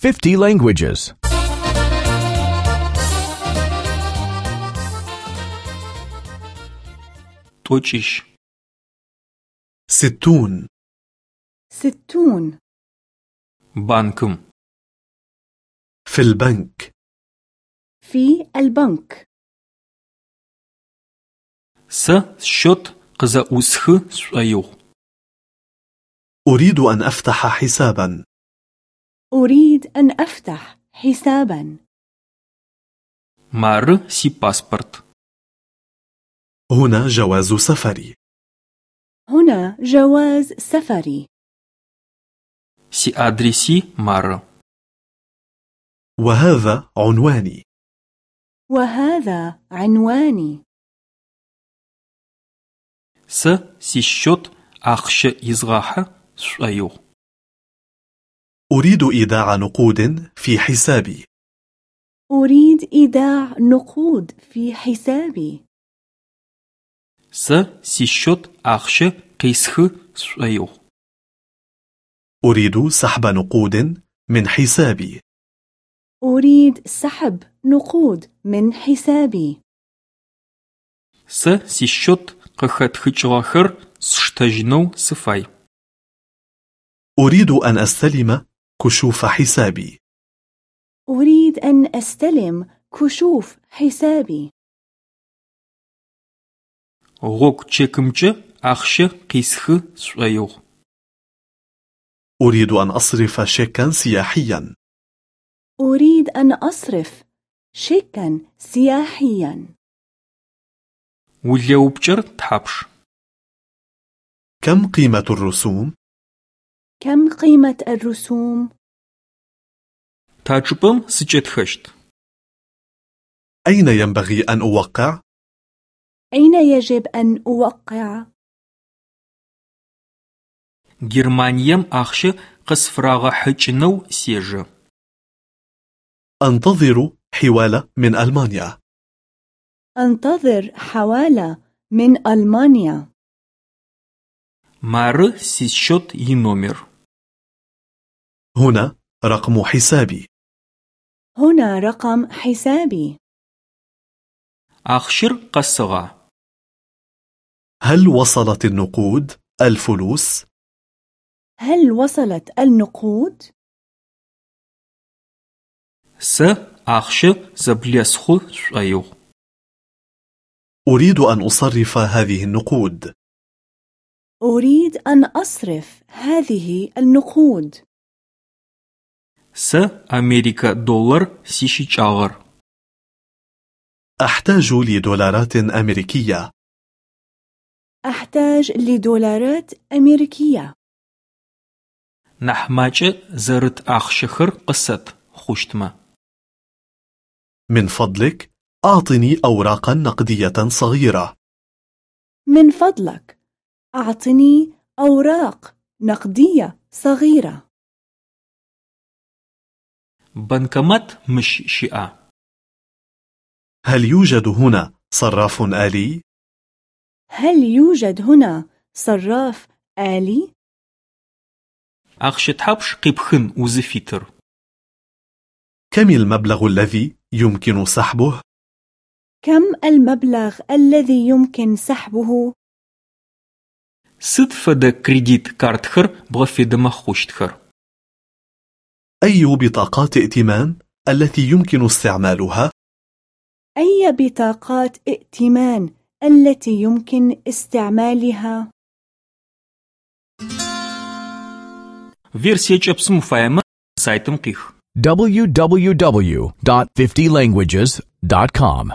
50 languages. 12 ستون ستون Банкым في البنك في البنك Сэ счёт къызэIусхы сшIоигъу أريد أن أفتح حساباً أريد أن أفتح حسابا. Мары сипаспорт. هنا جواز سفري. هنا جواز سفري. Сиадрес мары وهذا عنواني. وهذا عنواني. Сэ сисчёт ахъщэ изгъахьэ сшIоигъу أريد إيداع نقود في حسابي أريد إيداع نقود في حسابي Сэ си счёт ахъщэ къесхы сшӏоигъу. أريد سحب نقود من حسابي أريد سحب نقود من حسابي Сэ си счёт къыхэтхыкӏыгъэхэр сштэжьынэу сыфай. أريد أن أستلم كشوف حسابي أريد أن أستلم كشوف حسابي Гъогу чекымкӏэ ахъщэ къисхы сшӏоигъу. أريد أن أصرف شيكا سياحيا أريد أن أصرف شيكا سياحيا Улеупкӏэр тхьапш? كم قيمة الرسوم؟ كم قيمة الرسوم؟ Тачӏыпӏэм сыкӏэтхэщт. أين ينبغي أن أوقع؟ أين يجب أن أوقع؟ Германием ахъщэ къысфырагъэхьыкӏынэу сежэ. أنتظر حوالة من ألمانيا أنتظر حوالة من ألمانيا Мары сисчет иномер. هنا رقم حسابي. هنا رقم حسابي. أخشر قصغة هل وصلت النقود؟ الفلوس؟ هل وصلت النقود؟ س أخشر زبليسخو شأيو أريد أن أصرف هذه النقود. أريد أن أصرف هذه النقود. Сэ Америка доллар сищыкӏагъэр. أحتاج لدولارات أمريكية أحتاج لدولارات أمريكية Нахьмакӏэ зэрыт ахъщэхэр къысэт хъущтмэ. من فضلك أعطني أوراقا نقدية صغيرة من فضلك أعطني أوراق نقدية صغيرة Банкомат мыщ щыӏа? هل يوجد هنا صراف آلي؟ هل يوجد هنا صراف آلي؟ Ахъщэ тхьапш къипхын узыфитыр? كم المبلغ الذي يمكن سحبه؟ كم المبلغ الذي يمكن سحبه؟ Сыд фэдэ кредит картхэр бгъэфедэмэ хъущтхэр? أي بطاقات ائتمان التي يمكن استعمالها؟ أي بطاقات ائتمان التي يمكن استعمالها؟ Версия кӏэпсым уфаемэ сайтым къих. www.50languages.com